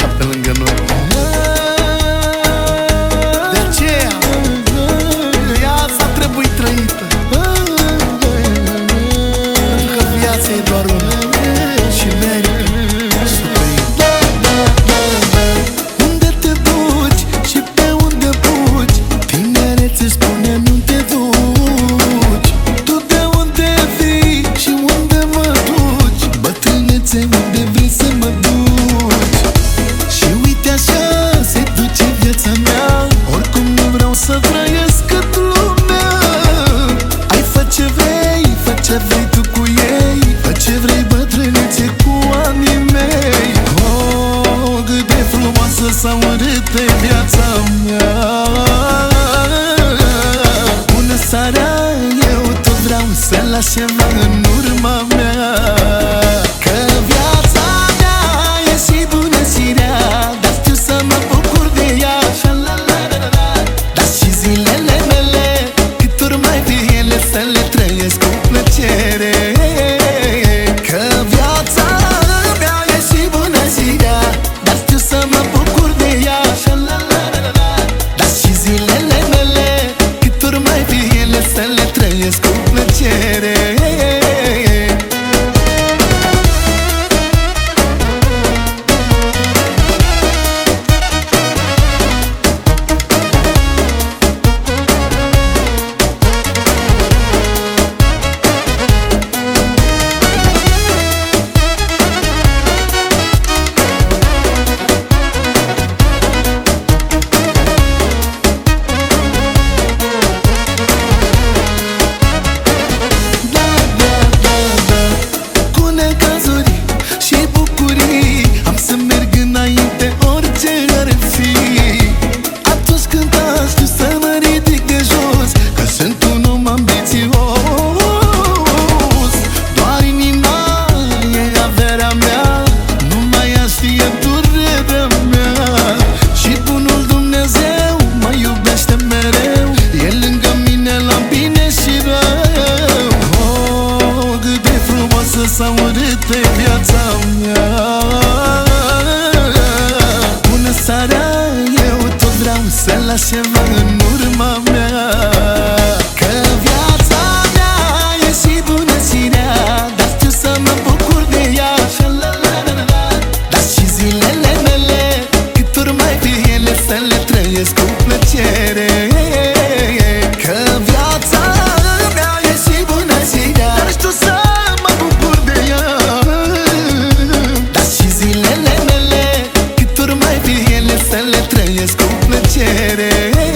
Sampai sapelengganut întâlniți cu anii mei. Oh, cât de frumoasă sau urâtă viața mea. Bună seara, eu tot vreau să las ceva în cu plăcere. lasă-mă în urma mea. Că viața mea e și bunățirea Dar mă bucur de ea? Dar și zilele mele Cât ori mai pe ele să le trăiesc cu viața mea e și bunățirea Dar știu să mă bucur de ea. Dar și zilele mele Cât ori mai pe ele să le trăiesc cu plăcere cere